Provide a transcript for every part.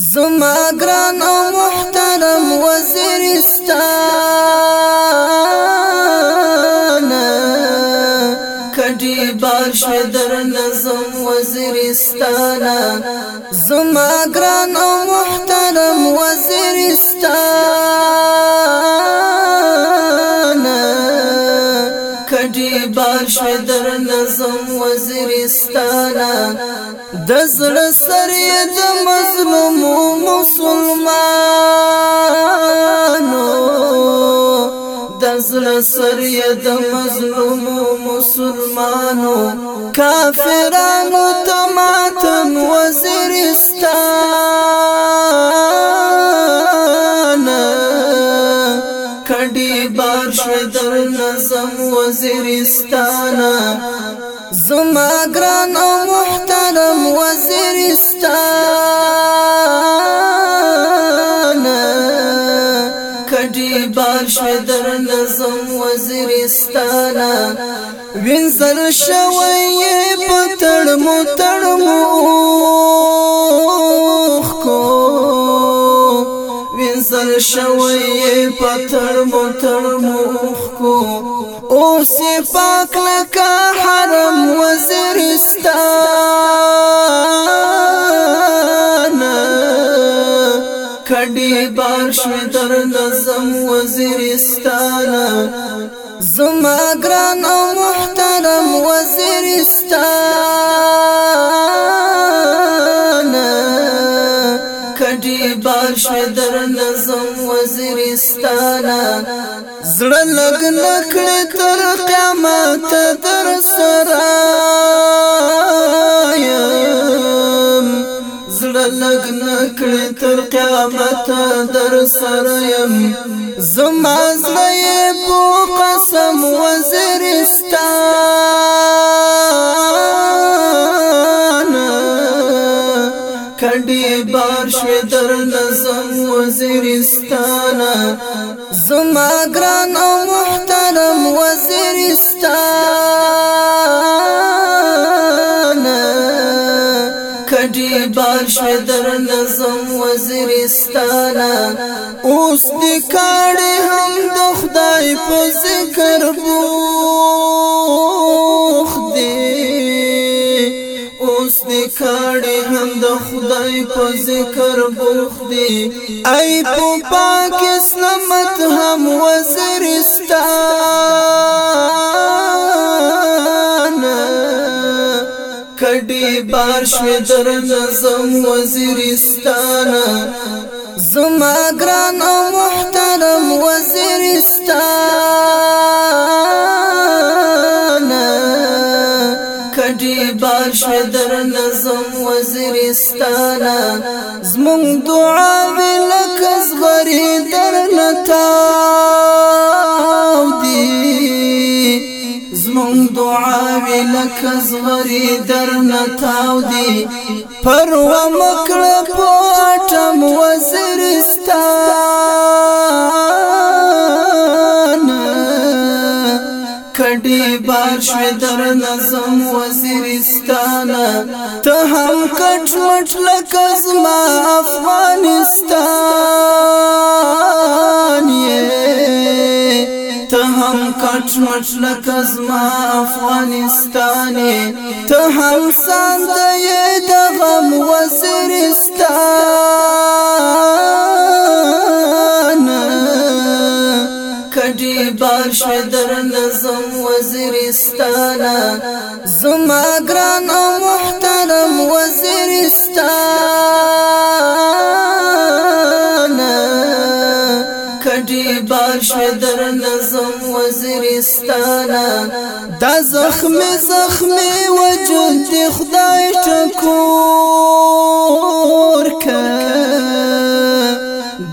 زما ګران او محترم وزیرستان کډی بارش در نظم وزیرستان زما ګران او محترم وزیرستان کډی بارش در نظم وزیرستان د زړه سره د مظلوم مسلمانو د زړه سره د مظلوم مسلمانو کافرانو تماتم وزیرستان کډي بار شو در نظم وزیرستان زما ګران او محترم وزیرستان کډی بارش در نظم وزیرستان وینځل شوی پتړ مو تړ مو خو زل شوی پتر مو تر موخ کو او سی پاک لکا حرم وزرستان کڑی بارش می در نظم وزرستان زما گران او محترم وزرستان لزم وزیرستانا زړه لګ نکړې تر قیامت تر سرا زړه لګ نکړې تر قیامت در سرا يم زما زړه په قسم وزیرستانا کډي بارش وزیرستانا زما ګران او محترم وزیرستان کډی باش در نظم وزیرستان اوس دې کاړې هم د خدای په ذکر بو خدای په ذکر بوخت دی ای په پاکستان هم وزیرستان کډي بارش و درن زم وزیرستان زما ګران او محترم وزیرستان وستانا زمون دعا دی لکز غری در لتاو دی زمون دعا دی لکز غری در لتاو دی پر ومکڑ پوٹم وزرستان کڑی بار شوی در نظم وزرستان ته هم کټ مټ لکه زما افغانستان یې ته هم کټ مټ لکه زما افغانستان یې ته هم ساند یې د غم وزیرستان کډی بار شو در نظم وزیرستان زما ګران او محترم وزیرستان کډی بار شو در نظم وزیرستان دا زخم زخم وجود خدای ټکور کړ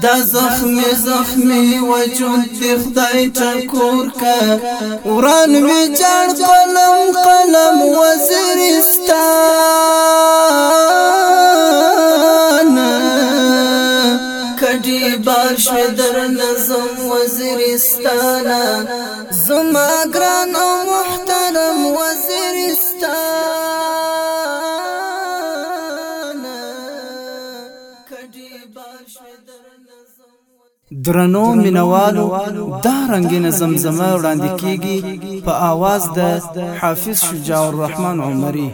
دا زخمی زخمی وجود دی خدای ټکور کا وران می جان قلم قلم وزیرستان کډی بار شو در نظم وزیرستان زما ګرانو درنو مینوالو دا رنگین زمزمه وړاندې کیږي په आवाज د حافظ شجاع الرحمن عمری